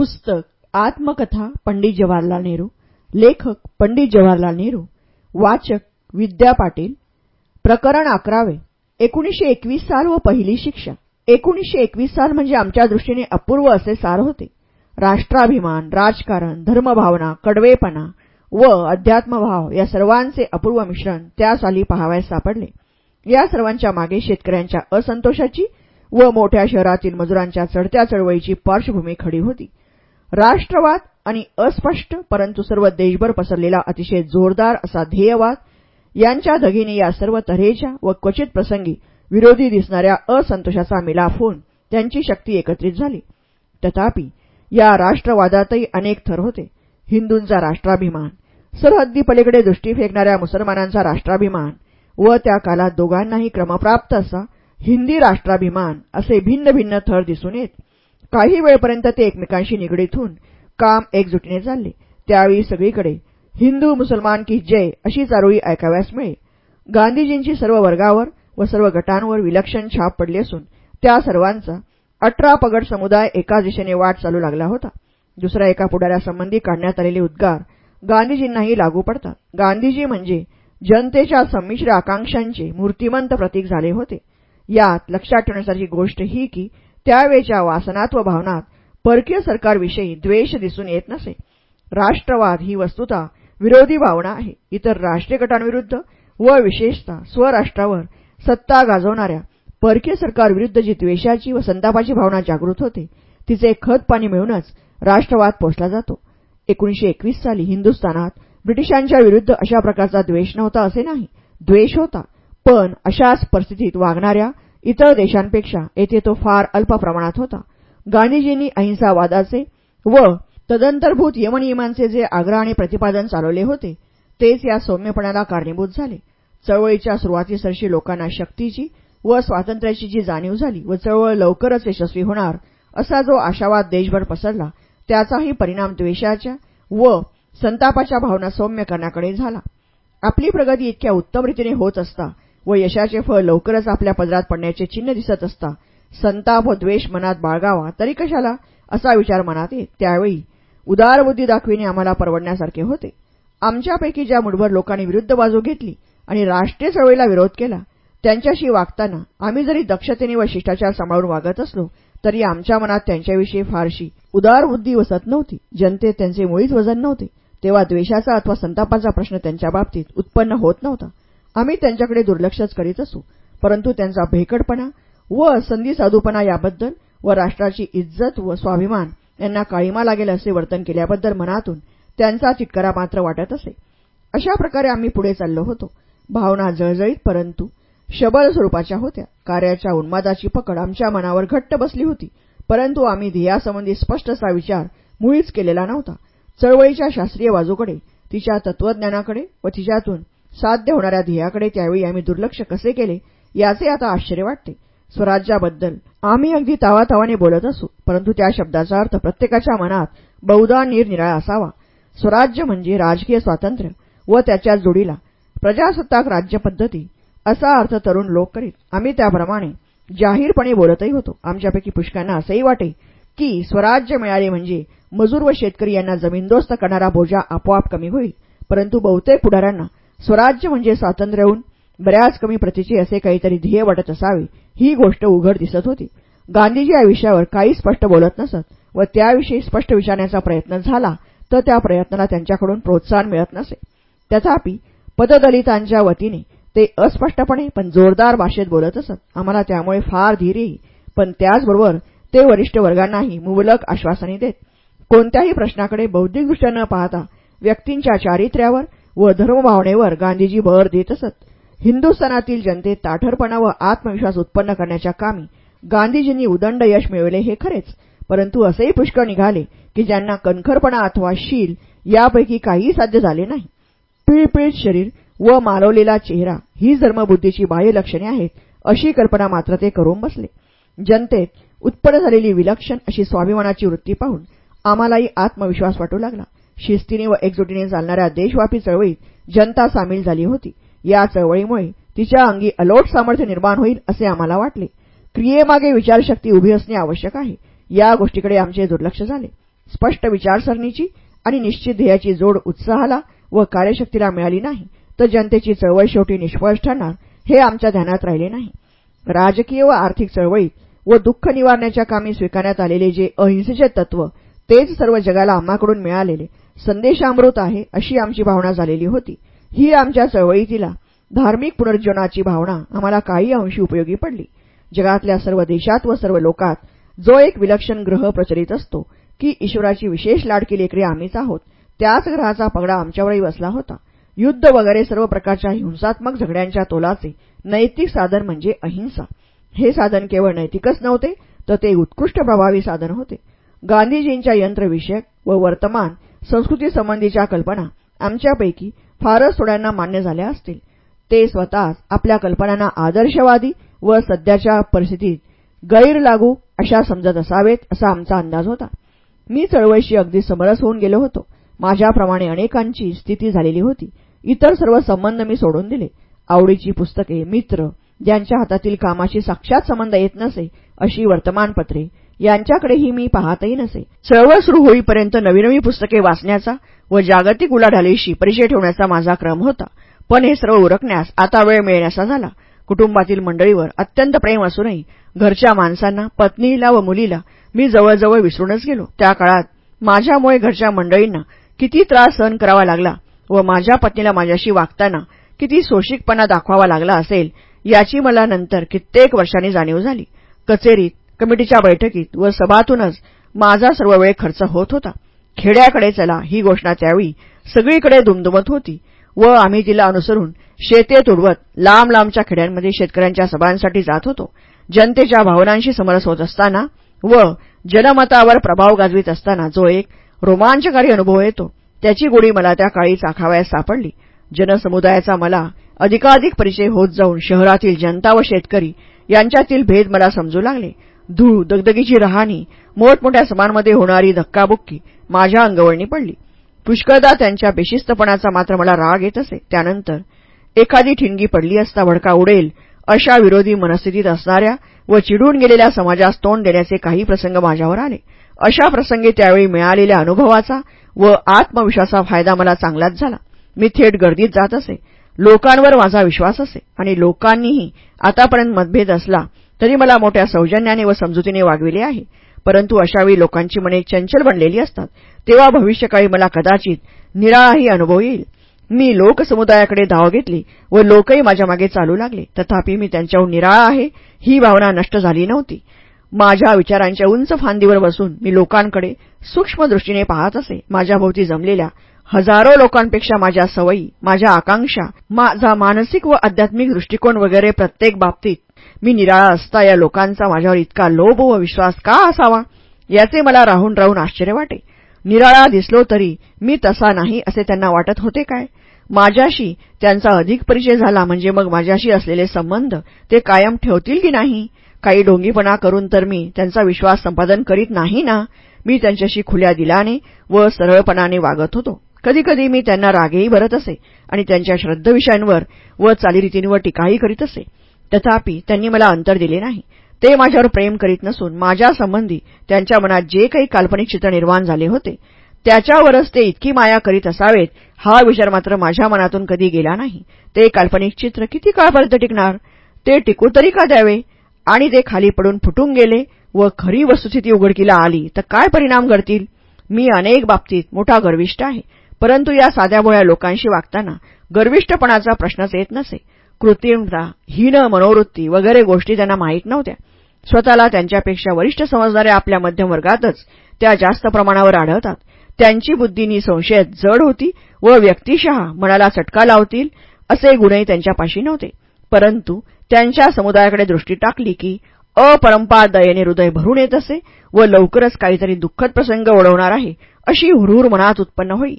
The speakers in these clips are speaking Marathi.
पुस्तक आत्मकथा पंडित जवाहरलाल नेहरू लेखक पंडित जवाहरलाल नेहरू वाचक विद्या पाटील प्रकरण अकरावे एकोणीशे एकवीस साल व पहिली शिक्षा. एकोणीशे एकवीस साल म्हणजे आमच्या दृष्टीने अपूर्व असे साल होते. राष्ट्राभिमान राजकारण धर्मभावना कडवेपणा व अध्यात्मभाव या सर्वांचे अपूर्व मिश्रण त्या साली पहावयास सापडले. या सर्वांच्या मागे शेतकऱ्यांच्या असंतोषाची व मोठ्या शहरातील मजुरांच्या चढत्या चळवळीची पार्श्वभूमी खडी होती. राष्ट्रवाद आणि अस्पष्ट परंतु सर्व देशभर पसरलेला अतिशय जोरदार असा ध्येयवाद यांच्या दघीने या सर्व तऱ्हेच्या व क्वचित प्रसंगी विरोधी दिसणाऱ्या असंतोषाचा मिलाफ होऊन त्यांची शक्ती एकत्रित झाली. तथापि या राष्ट्रवादातही अनेक थर होते. हिंदूंचा राष्ट्राभिमान सरहद्दी पलीकडे दृष्टी फेकणाऱ्या मुसलमानांचा राष्ट्राभिमान व त्या कालात दोघांनाही क्रमप्राप्त असा हिंदी राष्ट्राभिमान असे भिन्न भिन्न थर दिसून येत. काही वेळपर्यंत ते एकमेकांशी निगडीत होऊन काम एकजुटीने चालले. त्यावेळी सगळीकडे हिंदू मुसलमान की जय अशी चारोळी ऐकाव्यास मिळे गांधीजींची सर्व वर्गावर व सर्व गटांवर विलक्षण छाप पडली असून त्या सर्वांचा अठरा पगड समुदाय एका दिशेने वाट चालू लागला होता. दुसऱ्या एका पुढाऱ्यासंबंधी काढण्यात आलेले उद्गार गांधीजींनाही लागू पडतात. गांधीजी म्हणजे जनतेच्या संमिश्र आकांक्षांचे मूर्तिमंत प्रतीक झाले होते. यात लक्षात ठेवण्यासारखी गोष्ट ही की त्यावेळच्या वासनात व भावनात परकीय सरकारविषयी द्वेष दिसून येत नसे. राष्ट्रवाद ही वस्तुता विरोधी भावना आहे. इतर राष्ट्रीय गटांविरुद्ध व विशेषतः स्वराष्ट्रावर सत्ता गाजवणाऱ्या परकीय सरकारविरुद्ध जी द्वेषाची व संतापाची भावना जागृत होते तिचे खत पाणी मिळूनच राष्ट्रवाद पोचला जातो. एकोणीशे एकवीस साली हिंदुस्थानात ब्रिटिशांच्या विरुद्ध अशा प्रकारचा द्वेष नव्हता असे नाही. द्वेष होता पण अशाच परिस्थितीत वागणाऱ्या इतर देशांपेक्षा येथे तो फार अल्प प्रमाणात होता. गांधीजींनी अहिंसावादाचे व तदंतर्भूत यमनियमांचे जे आग्रह आणि प्रतिपादन चालवले होते तेच या सौम्यपणाला कारणीभूत झाले. चळवळीच्या सुरुवातीसरशी लोकांना शक्तीची व स्वातंत्र्याची जी जाणीव झाली व चळवळ लवकरच यशस्वी होणार असा जो आशावाद देशभर पसरला त्याचाही परिणाम द्वेषाच्या व संतापाच्या भावना सौम्य करण्याकडे झाला. आपली प्रगती इतक्या उत्तम रीतीने होत असता व यशाचे फळ लवकरच आपल्या पदरात पडण्याचे चिन्ह दिसत असता संताप व द्वेष मनात बाळगावा तरी कशाला? असा विचार मनात येत. त्यावेळी उदारबुद्धी दाखविणे आम्हाला परवडण्यासारखे होते. आमच्यापैकी ज्या मुठभर लोकांनी विरुद्ध बाजू घेतली आणि राष्ट्रीय चळवळीला विरोध केला त्यांच्याशी वागताना आम्ही जरी दक्षतेने व शिष्टाचार सांभाळून वागत असलो तरी आमच्या मनात त्यांच्याविषयी फारशी उदारबुद्धी वसत नव्हती. जनतेत त्यांचे मुळीच वजन नव्हते. तेव्हा द्वेषाचा अथवा संतापाचा प्रश्न त्यांच्या बाबतीत उत्पन्न होत नव्हता. आम्ही त्यांच्याकडे दुर्लक्षच करीत असू परंतु त्यांचा भेकडपणा व संधी साधूपणा याबद्दल व राष्ट्राची इज्जत व स्वाभिमान यांना काळीमा लागेल असे वर्तन केल्याबद्दल मनातून त्यांचा चिटकरा मात्र वाटत असे. अशा प्रकारे आम्ही पुढे चाललो होतो. भावना जळजळीत परंतु शबल स्वरूपाच्या होत्या. कार्याच्या उन्मादाची पकड आमच्या मनावर घट्ट बसली होती. परंतु आम्ही ध्येयासंबंधी स्पष्ट असा विचार मुळीच केलेला नव्हता. चळवळीच्या शास्त्रीय बाजूकडे तिच्या तत्वज्ञानाकडे व तिच्यातून साध्य होणाऱ्या ध्येयाकडे त्यावेळी आम्ही दुर्लक्ष कसे केले याचे आता आश्चर्य वाटते. स्वराज्याबद्दल आम्ही अगदी तावातावाने बोलत असू परंतु त्या शब्दाचा अर्थ प्रत्येकाच्या मनात बहुधा निरनिराळा असावा. स्वराज्य म्हणजे राजकीय स्वातंत्र्य व त्याच्या जोडीला प्रजासत्ताक राज्यपद्धती असा अर्थ तरुण लोक करीत. आम्ही त्याप्रमाणे जाहीरपणे बोलतही होतो. आमच्यापैकी पुष्कांना असंही वाटे की स्वराज्य मिळाले म्हणजे मजूर व शेतकरी यांना जमीनदोस्त करणारा बोजा आपोआप कमी होईल. परंतु बहुतेक पुढाऱ्यांना स्वराज्य म्हणजे स्वातंत्र्यहून बऱ्याच कमी प्रतीचे असे काहीतरी ध्येय वाटत असावे ही गोष्ट उघड दिसत होती. गांधीजी या विषयावर काही स्पष्ट बोलत नसत व त्याविषयी स्पष्ट विचारण्याचा प्रयत्न झाला तर त्या प्रयत्नाला त्यांच्याकडून प्रोत्साहन मिळत नसे. तथापि पददलितांच्या वतीने ते अस्पष्टपणे पण जोरदार भाषेत बोलत असत. आम्हाला त्यामुळे फार धीर येई पण त्याचबरोबर ते वरिष्ठ वर्गांनाही मुबलक आश्वासने देत. कोणत्याही प्रश्नाकडे बौद्धिकदृष्ट्या न पाहता व्यक्तींच्या चारित्र्यावर व धर्मभावनेवर गांधीजी भर देत असत. हिंदुस्थानातील जनतेत ताठरपणा व आत्मविश्वास उत्पन्न करण्याच्या कामी गांधीजींनी उदंड यश मिळवले हे खरेच. परंतु असेही पुष्कळ निघाले की ज्यांना कणखरपणा अथवा शील यापैकी काहीही साध्य झाले नाही. पिळपिळीत शरीर व मालवलेला चेहरा ही धर्मबुद्धीची बाह्य लक्षणे आहेत अशी कल्पना मात्र ते करून बसले. जनतेत उत्पन्न झालेली विलक्षण अशी स्वाभिमानाची वृत्ती पाहून आम्हालाही आत्मविश्वास वाटू लागला. शिस्तीने व एकजुटीने चालणाऱ्या देशव्यापी चळवळीत जनता सामील झाली होती. या चळवळीमुळे तिच्या अंगी अलोट सामर्थ्य निर्माण होईल असे आम्हाला वाटले. क्रियेमागे विचारशक्ती उभी असणे आवश्यक आहे. या गोष्टीकडे आमचे दुर्लक्ष झाले. स्पष्ट विचारसरणीची आणि निश्चित ध्येयाची जोड उत्साहाला व कार्यशक्तीला मिळाली नाही तर जनतेची चळवळ शेवटी निष्फळ ठरणार हे आमच्या ध्यानात राहिले नाही. राजकीय व आर्थिक चळवळीत व दुःख निवारण्याच्या कामी स्वीकारण्यात आलेले जे अहिंसेचे तत्व तेच सर्व जगाला आम्हाकडून मिळालेले. संदेशामृत आहे अशी आमची भावना झालेली होती. ही आमच्या चळवळीतीला धार्मिक पुनर्जीवनाची भावना आम्हाला काही अंशी उपयोगी पडली. जगातल्या सर्व देशात व सर्व लोकात जो एक विलक्षण ग्रह प्रचलित असतो की ईश्वराची विशेष लाडकी लेकरे आम्हीच आहोत त्याच ग्रहाचा पगडा आमच्यावरही बसला होता. युद्ध वगैरे सर्व प्रकारच्या हिंसात्मक झगड्यांच्या तोलाचे नैतिक साधन म्हणजे अहिंसा. हे साधन केवळ नैतिकच नव्हते तर ते उत्कृष्ट प्रभावी साधन होते. गांधीजींच्या यंत्रविषयक व वर्तमान संस्कृतीसंबंधीच्या कल्पना आमच्यापैकी फारच थोड्यांना मान्य झाल्या असतील. ते स्वतःच आपल्या कल्पनांना आदर्शवादी व सध्याच्या परिस्थितीत गैरलागू अशा समजत असावेत असा आमचा अंदाज होता. मी चळवळीशी अगदी समरस होऊन गेलो होतो. माझ्याप्रमाणे अनेकांची स्थिती झालेली होती. इतर सर्व संबंध मी सोडून दिले. आवडीची पुस्तके मित्र ज्यांच्या हातातील कामाशी साक्षात संबंध येत नसे अशी वर्तमानपत्रे यांच्याकडेही मी पाहतही नसे. चळवळ सुरू होईपर्यंत नवी नवी पुस्तके वाचण्याचा व जागतिक उलाढालीशी परिचय ठेवण्याचा माझा क्रम होता. पण हे सर्व उरकण्यास आता वेळ मिळण्याचा झाला. कुटुंबातील मंडळीवर अत्यंत प्रेम असूनही घरच्या माणसांना पत्नीला व मुलीला मी जवळजवळ विसरूनच गेलो. त्या काळात माझ्यामुळे घरच्या मंडळींना किती त्रास सहन करावा लागला व माझ्या पत्नीला माझ्याशी वागताना किती सोशिकपणा दाखवावा लागला असेल याची मला नंतर कित्येक वर्षांनी जाणीव झाली. कचेरीत कमिटीच्या बैठकीत व सभातूनच माझा सर्व वेळ खर्च होत होता. खेड्याकडे चला ही घोषणा त्यावेळी सगळीकडे दुमदुमत होती व आम्ही तिला अनुसरून शेते तुडवत लांब लांबच्या खेड्यांमध्ये शेतकऱ्यांच्या सभांसाठी जात होतो. जनतेच्या भावनांशी समरस होत असताना व जनमतावर प्रभाव गाजवीत असताना जो एक रोमांचकारी अनुभव येतो त्याची गोडी मला त्या काळी चाखावयास सापडली. जनसमुदायाचा मला अधिकाधिक परिचय होत जाऊन शहरातील जनता व शेतकरी यांच्यातील भेद मला समजू लागले. धूळ दगदगीची रहाणी मोठमोठ्या सभांमध्ये होणारी धक्काबुक्की माझ्या अंगवळणी पडली. पुष्कळदा त्यांच्या बेशिस्तपणाचा मात्र मला राग येत असे. त्यानंतर एखादी ठिणगी पडली असता भडका उडेल अशा विरोधी मनस्थितीत असणाऱ्या व चिडून गेलेल्या समाजास तोंड देण्याचे काही प्रसंग माझ्यावर आले. अशा प्रसंगी त्यावेळी मिळालेल्या अनुभवाचा व आत्मविश्वासा फायदा मला चांगलाच झाला. मी थेट गर्दीत जात असे. लोकांवर माझा विश्वास असे आणि लोकांनीही आतापर्यंत मतभेद असला तरी मला मोठ्या सौजन्याने व समजुतीने वागविले आहे. परंतु अशावेळी लोकांची मने चंचल बनलेली असतात. तेव्हा भविष्यकाळी मला कदाचित निराळाही अनुभव येईल. मी लोकसमुदायाकडे धाव घेतली व लोकही माझ्या मागे चालू लागले. तथापि मी त्यांच्याहून निराळा आहे ही भावना नष्ट झाली नव्हती. माझ्या विचारांच्या उंच फांदीवर बसून मी लोकांकडे सूक्ष्मदृष्टीने पाहत असे. माझ्याभोवती जमलेल्या हजारो लोकांपेक्षा माझ्या सवयी माझ्या आकांक्षा माझा मानसिक व आध्यात्मिक दृष्टिकोन वगैरे प्रत्येक बाबतीत मी निराळा असता या लोकांचा माझ्यावर इतका लोभ व विश्वास का असावा? याचे मला राहून राहून आश्चर्य वाटे. निराळा दिसलो तरी मी तसा नाही असे त्यांना वाटत होते काय? माझ्याशी त्यांचा अधिक परिचय झाला म्हणजे मग माझ्याशी असलेले संबंध ते कायम ठेवतील की नाही? काही डोंगीपणा करून तर मी त्यांचा विश्वास संपादन करीत नाही ना? मी त्यांच्याशी खुल्या दिलाने व सरळपणाने वागत होतो. कधीकधी मी त्यांना रागेही भरत असे आणि त्यांच्या श्रद्धविषयांवर व चालीरीतींवर टीकाही करीत असे. तथापि त्यांनी मला अंतर दिले नाही. ते माझ्यावर प्रेम करीत नसून माझ्यासंबंधी त्यांच्या मनात जे काही काल्पनिक चित्र निर्माण झाले होते त्याच्यावरच ते इतकी माया करीत असावेत हा विचार मात्र माझ्या मनातून कधी गेला नाही. ते काल्पनिक चित्र किती काळपर्यंत टिकणार? ते टिकू तरी का द्यावे? आणि ते खाली पडून फुटून गेले व खरी वस्तुस्थिती उघडकीला आली तर काय परिणाम घडतील मी अनेक बाबतीत मोठा गर्विष्ठ आहे परंतु या साध्याभोळ्या लोकांशी वागताना गर्विष्ठपणाचा प्रश्नच येत नसे. कृत्रिमता हीन मनोवृत्ती वगैरे गोष्टी त्यांना माहीत नव्हत्या. स्वतःला त्यांच्यापेक्षा वरिष्ठ समजणाऱ्या आपल्या मध्यमवर्गातच त्या जास्त प्रमाणावर आढळतात. त्यांची बुद्धी निसंशयात जड होती व व्यक्तिशः मनाला चटका लावतील असे गुणही त्यांच्यापाशी नव्हते. परंतु त्यांच्या समुदायाकडे दृष्टी टाकली की अपरंपार दयेने हृदय भरून येत असे व लवकरच काहीतरी दुःखद प्रसंग ओढवणार आहे अशी हुरहुर मनात उत्पन्न होई.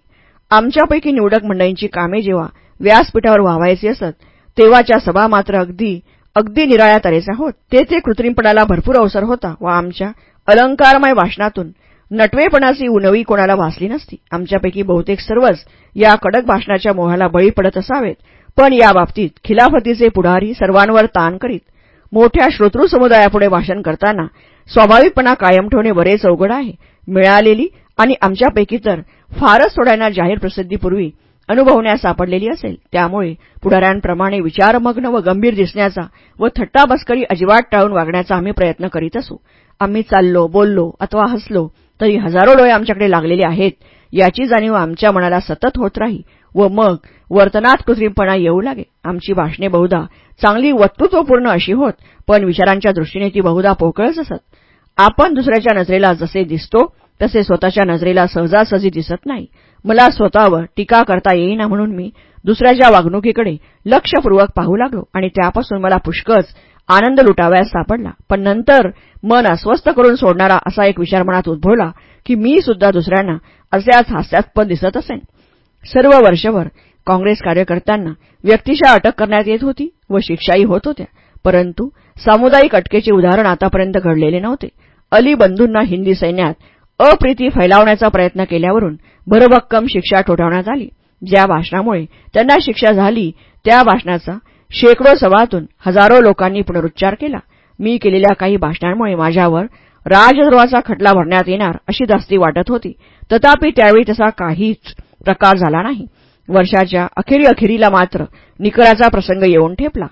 आमच्यापैकी निवडक मंडळींची कामे जेव्हा व्यासपीठावर व्हावायची असत तेव्हाच्या सभा मात्र अगदी अगदी निराळ्या तऱ्हेचा होत. तेथे कृत्रिमपणाला भरपूर अवसर होता. व आमच्या अलंकारमय भाषणातून नटवेपणाची उनवी कोणाला भासली नसती. आमच्यापैकी बहुतेक सर्वच या कडक भाषणाच्या मोहाला बळी पडत असावेत. पण या बाबतीत खिलाफतीचे पुढारी सर्वांवर ताण करीत मोठ्या श्रोतृ समुदायापुढे भाषण करताना स्वाभाविकपणा कायम ठेवणे बरेच अवघड आहे. मिळालेली आणि आमच्यापैकी तर फारच थोड्यांना जाहीर प्रसिद्धीपूर्वी अनुभवण्यास सापडलेली असेल. त्यामुळे पुढाऱ्यांप्रमाणे विचारमग्न व गंभीर दिसण्याचा व थट्टाबस्करी अजिबात टाळून वागण्याचा आम्ही प्रयत्न करीत असू. आम्ही चाललो बोललो अथवा हसलो तरी हजारो डोळे आमच्याकडे लागलेले आहेत. याची जाणीव आमच्या मनाला सतत होत राही व मग वर्तनात कृत्रिमपणा येऊ लागे. आमची भाषणे बहुधा चांगली वक्तृत्वपूर्ण अशी होत पण विचारांच्या दृष्टीने ती बहुधा पोकळच असत. आपण दुसऱ्याच्या नजरेला जसे दिसतो तसे स्वतःच्या नजरेला सहजासहजी दिसत नाही. मला स्वतःवर टीका करता येईना म्हणून मी दुसऱ्याच्या वागणुकीकडे लक्षपूर्वक पाहू लागलो आणि त्यापासून मला पुष्कळच आनंद लुटावयास सापडला. पण नंतर मन अस्वस्थ करून सोडणारा असा एक विचार मनात उद्भवला की मी सुद्धा दुसऱ्यांना असेच हास्यास्पद दिसत असेन सर्व वर्षभर काँग्रेस कार्यकर्त्यांना व्यक्तिशा अटक करण्यात येत होती व शिक्षाही होत होत्या. परंतु सामुदायिक अटकेचे उदाहरण आतापर्यंत घडलेले नव्हते. अली बंधूंना हिंदी सैन्यात अप्रिती फैलावण्याचा प्रयत्न केल्यावरून भरभक्कम शिक्षा ठोठावण्यात आली. ज्या भाषणामुळे त्यांना शिक्षा झाली त्या भाषणाचा शेकडो सभातून हजारो लोकांनी पुनरुच्चार केला. मी केलेल्या काही भाषणांमुळे माझ्यावर राजद्रोहाचा खटला भरण्यात येणार अशी जास्ती वाटत होती. तथापि त्यावेळी तसा काहीच प्रकार झाला नाही. वर्षाच्या अखेरी अखेरीला मात्र निकराचा प्रसंग येऊन ठेपला.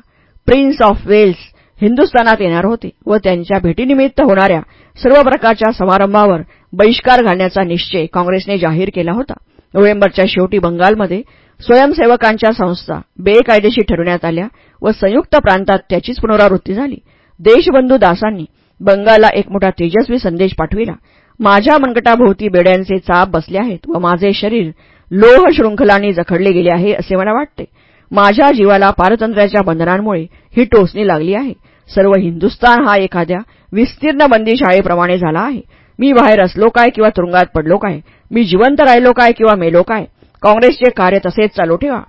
प्रिन्स ऑफ वेल्स हिंदुस्थानात येणार होते व त्यांच्या भेटीनिमित्त होणाऱ्या सर्व प्रकारच्या समारंभावर बहिष्कार घालण्याचा निश्चय काँग्रेसने जाहीर केला होता. नोव्हेंबरच्या शेवटी बंगालमध्ये स्वयंसेवकांच्या संस्था बेकायदेशीर ठरवण्यात आल्या व संयुक्त प्रांतात त्याचीच पुनरावृत्ती झाली. देशबंधू दासांनी बंगालला एक मोठा तेजस्वी संदेश पाठविला. माझ्या मनगटाभोवती बेड्यांचे चाप बसले आहेत व माझे शरीर लोह शृंखलांनी जखडले गेले आहे असे मला वाटते. माझ्या जीवाला पारतंत्र्याच्या बंधनांमुळे ही टोचणी लागली आहे. सर्व हिंदुस्तान हा एखाद्या विस्तीर्ण बंदी शाळेप्रमाणे झाला आहे. मी बाहेर असलो काय किंवा तुरुंगात पडलो काय? मी जिवंत राहिलो काय किंवा मेलो काय? काँग्रेसचे कार्य तसेच चालू ठेवा.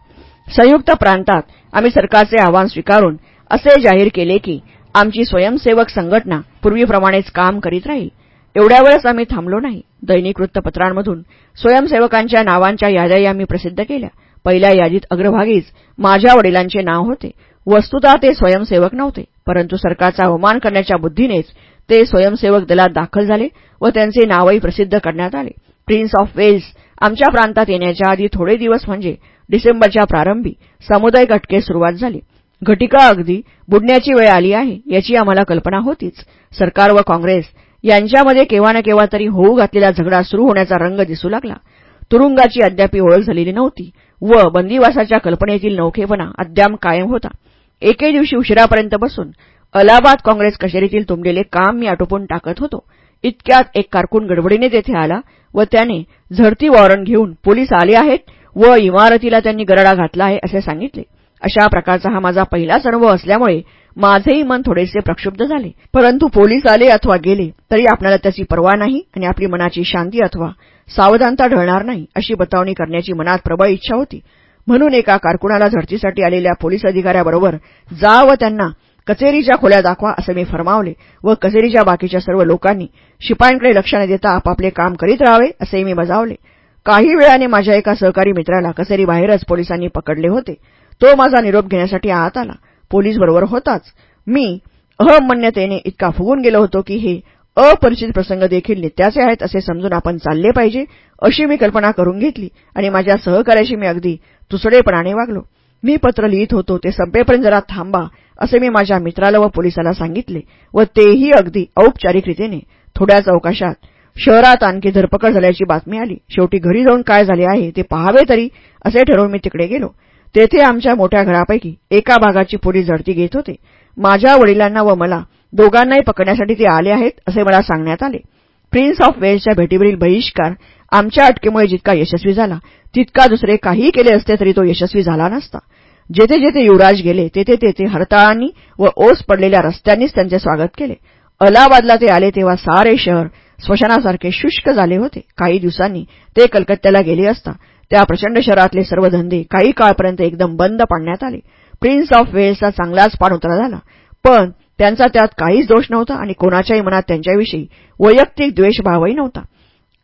संयुक्त प्रांतात आम्ही सरकारचे आव्हान स्वीकारून असे जाहीर केले की आमची स्वयंसेवक संघटना पूर्वीप्रमाणेच काम करीत राहील. एवढ्या वेळेस आम्ही थांबलो नाही. दैनिक वृत्तपत्रांमधून स्वयंसेवकांच्या नावांच्या याद्याही आम्ही प्रसिद्ध केल्या. पहिल्या यादीत अग्रभागीच माझ्या वडिलांचे नाव होते. वस्तुता ते स्वयंसेवक नव्हते परंतु सरकारचा अवमान करण्याच्या बुद्धीनेच ते स्वयंसेवक दलात दाखल झाले व त्यांचे नावही प्रसिद्ध करण्यात आले. प्रिन्स ऑफ वेल्स आमच्या प्रांतात येण्याच्या आधी थोडे दिवस म्हणजे डिसेंबरच्या प्रारंभी समुदाय अटकेस सुरुवात झाली. घटिका अगदी बुडण्याची वेळ आली आहे याची आम्हाला कल्पना होतीच. सरकार व काँग्रेस यांच्यामध्ये केव्हा ना केव्हा तरी होऊ घातलेला झगडा सुरू होण्याचा रंग दिसू लागला. तुरुंगाची अद्यापी ओळख झालेली नव्हती व बंदिवासाच्या कल्पनेतील नौखेपणा अद्याप कायम होता. एके दिवशी उशिरापर्यंत बसून अलाहाबाद काँग्रेस कचेरीतील तुंबलेले काम मी आटोपून टाकत होतो. इतक्यात एक कारकून गडबडीने तेथे आला व त्याने झडती वॉरंट घेऊन पोलीस आले आहेत व इमारतीला त्यांनी गरडा घातला आहे असे सांगितले. अशा प्रकारचा हा माझा पहिलाच अनुभव असल्यामुळे माझेही मन थोडेसे प्रक्षुब्ध झाले. परंतु पोलीस आले अथवा गेले तरी आपल्याला त्याची पर्वा नाही आणि आपली मनाची शांती अथवा सावधानता ढळणार नाही अशी बतावणी करण्याची मनात प्रबळ इच्छा होती. म्हणून एका कारकुनाला झडतीसाठी आलेल्या पोलीस अधिकाऱ्याबरोबर जा व त्यांना कचेरीच्या खोल्या दाखवा असे मी फरमावले व कचेरीच्या बाकीच्या सर्व लोकांनी शिपायांकडे लक्ष न देता आपापले काम करीत राहावे असेही मी बजावले. काही वेळाने माझ्या एका सहकारी मित्राला कचेरीबाहेरच पोलिसांनी पकडले होते. तो माझा निरोप घेण्यासाठी आत आला. पोलीस बरोबर होताच. मी अहमन्यतेने इतका फुगून गेलो होतो की हे अपरिचित प्रसंग देखील नित्याचे आहेत असे समजून आपण चालले पाहिजे अशी मी कल्पना करून घेतली आणि माझ्या सहकार्याशी मी अगदी तुसडेपणाने वागलो. मी पत्र लिहित होतो ते संपेपर्यंत जरा थांबा. असे मी माझ्या मित्राला व पोलिसाला सांगितले व तेही अगदी औपचारिक रीतीने थोड्याच अवकाशात शहरात आणखी धरपकड झाल्याची बातमी आली. शेवटी घरी जाऊन काय झाले आहे ते पहावे तरी असे ठरवून मी तिकडे गेलो. तेथे आमच्या मोठ्या घरापैकी एका भागाची पोलीस झडती घेत होते. माझ्या वडिलांना व मला दोघांनाही पकडण्यासाठी ते आले आहेत असे मला सांगण्यात आले. प्रिन्स ऑफ वेल्सच्या भेटीवरील बहिष्कार आमच्या अटकेमुळे जितका यशस्वी झाला तितका दुसरे काहीही केले असते तरी तो यशस्वी झाला नसता. जेथे जेथे युवराज गेले तेथे तेथे हरताळांनी व ओस पडलेल्या रस्त्यांनीच त्यांचे स्वागत केले. अलाहाबादला ते आले तेव्हा सारे शहर स्मशानासारखे शुष्क झाले होते. काही दिवसांनी ते कलकत्त्याला गेले असता त्या प्रचंड शहरातले सर्व धंदे काही काळपर्यंत एकदम बंद पाडण्यात आले. प्रिन्स ऑफ वेल्सचा चांगलाच पाणउतारा झाला. पण त्यांचा त्यात काहीच दोष नव्हता आणि कोणाच्याही मनात त्यांच्याविषयी वैयक्तिक द्वेषभावही नव्हता.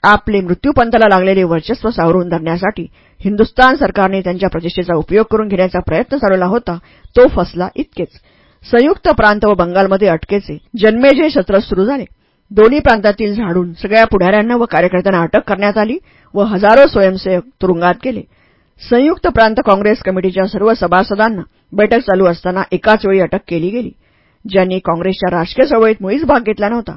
आपले मृत्यूपंथाला लागलेले वर्चस्व सावरून धरण्यासाठी हिंदुस्तान सरकारने त्यांच्या प्रतिष्ठेचा उपयोग करून घेण्याचा प्रयत्न चालवला होता तो फसला इतकेच. संयुक्त प्रांत व बंगालमध्ये अटकेचे जन्मेजय सत्र सुरू झाले. दोन्ही प्रांतातील झाडून सगळ्या पुढाऱ्यांना व कार्यकर्त्यांना अटक करण्यात आली व हजारो स्वयंसेवक तुरुंगात गेले. संयुक्त प्रांत काँग्रेस कमिटीच्या सर्व सभासदांना बैठक चालू असताना एकाच वेळी अटक केली गेली. ज्यांनी काँग्रेसच्या राजकीय चळवळीत मुळीच भाग घेतला नव्हता.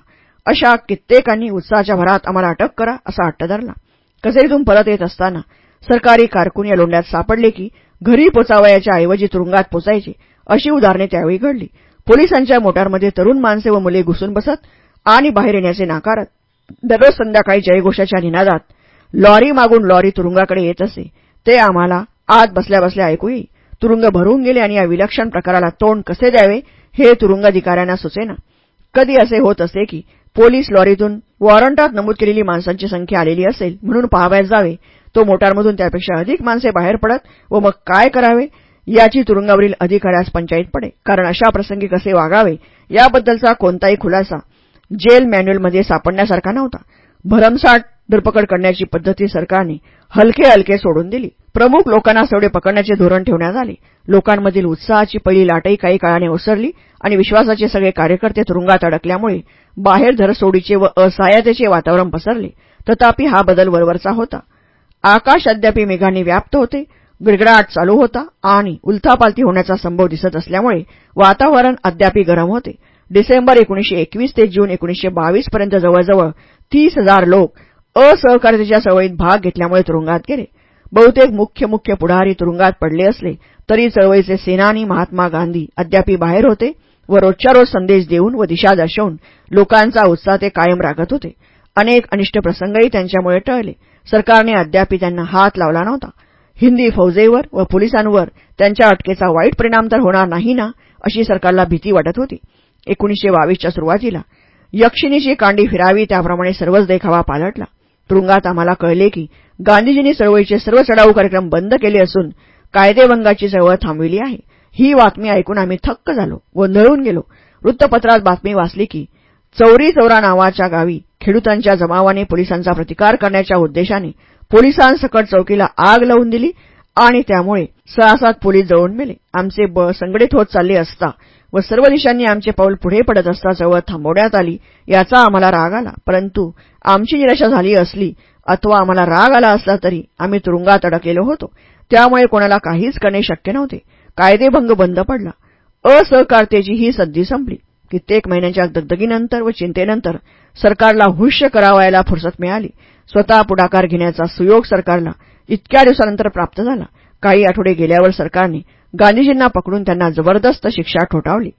अशा कित्येकांनी उत्साहाच्या भरात आम्हाला अटक करा असा हट्ट धरला. कचेरीतून परत येत असताना सरकारी कारकून या लोंड्यात सापडले की घरी पोचावयाच्या ऐवजी तुरुंगात पोचायचे अशी उदाहरणे त्यावेळी घडली. पोलिसांच्या मोटारमध्ये तरुण माणसे व मुले घुसून बसत आणि बाहेर येण्याचे नाकारत. दररोज संध्याकाळी जयघोषाच्या निनादात लॉरी मागून लॉरी तुरुंगाकडे येत असे. ते आम्हाला आत बसल्या बसल्या ऐकू येई तुरुंग भरून गेले आणि या विलक्षण प्रकाराला तोंड कसे द्यावे हे तुरुंगाधिकाऱ्यांना सुचेना. कधी असे होत असे की पोलीस लॉरीतून वॉरंटात नमूद केलेली माणसांची संख्या आलेली असेल म्हणून पाहावयास जावे. तो मोटारमधून त्यापेक्षा अधिक माणसे बाहेर पडत व मग काय करावे? याची तुरुंगावरील अधिकाऱ्यास पंचायत पडे. कारण अशा प्रसंगी कसे वागावे? याबद्दलचा कोणताही खुलासा जेल मॅन्युअलमध्ये सापडण्यासारखा नव्हता. भरमसाठ धरपकड करण्याची पद्धती सरकारने हलके हलके सोडून दिली. प्रमुख लोकांना सवडे पकडण्याचे धोरण ठेवण्यात आले. लोकांमधील उत्साहाची पहिली लाटही काही काळाने ओसरली आणि विश्वासाचे सगळे कार्यकर्ते तुरुंगात अडकल्यामुळे बाहेर धरसोडीचे व असहाय्यतेचे वातावरण पसरले. तथापि हा बदल वरवरचा होता. आकाश अद्यापी मेघांनी व्याप्त होते. गिडगडाट चालू होता आणि उलथापालथी होण्याचा संभव दिसत असल्यामुळे वातावरण अद्यापी गरम होते. डिसेंबर एकोणीशे एकवीस ते जून एकोणीशे बावीस पर्यंत जवळजवळ तीस हजार लोक असहकारितेच्या चळवळीत भाग घेतल्यामुळे तुरुंगात गेले. बहुतेक मुख्य मुख्य पुढारी तुरुंगात पडले असले तरी चळवळीचे सेनानी महात्मा गांधी अद्यापी बाहेर होते व रोजच्या रोज संदेश देऊन व दिशा दर्शवून लोकांचा उत्साह ते कायम राखत होते. अनेक अनिष्ट प्रसंगही त्यांच्यामुळे टळले. सरकारने अद्यापी त्यांना हात लावला नव्हता. हिंदी फौजेवर व पोलिसांवर त्यांच्या अटकेचा वाईट परिणाम तर होणार नाही ना अशी सरकारला भीती वाटत होती. एकोणीशे बावीसच्या सुरुवातीला यक्षिणीची कांडी फिरावी त्याप्रमाणे सर्वच देखावा पालटला. तुरुंगात आम्हाला कळले की गांधीजींनी चळवळीचे सर्व चढाऊ कार्यक्रम बंद केले असून कायदेभंगाची चळवळ थांबविली आहे. ही बातमी ऐकून आम्ही थक्क झालो गोंधळून गेलो. वृत्तपत्रात बातमी वाचली की चौरी चौरा नावाच्या गावी खेडूतांच्या जमावाने पोलिसांचा प्रतिकार करण्याच्या उद्देशाने पोलिसांसकट चौकीला आग लावून दिली आणि त्यामुळे सहासात पोलीस जळून मेले. आमचे बळ संघटित होत चालले असता व सर्व दिशांनी आमचे पाऊल पुढे पडत असता चळवळ थांबवण्यात आली याचा आम्हाला राग आला. परंतु आमची निराशा झाली असली अथवा आम्हाला राग आला असला तरी आम्ही तुरुंगात अडकलेलो होतो. त्यामुळे कोणाला काहीच करणे शक्य नव्हते. कायदेभंग बंद पडला. असहकारतेची ही संधी संपली. कित्येक महिन्यांच्या दगदगीनंतर व चिंतेनंतर सरकारला हुश्य करावायला फुरसत मिळाली. स्वतः पुढाकार घेण्याचा सुयोग सरकारला इतक्या दिवसानंतर प्राप्त झाला. काही आठवडे गेल्यावर सरकारने गांधीजींना पकडून त्यांना जबरदस्त शिक्षा ठोठावली.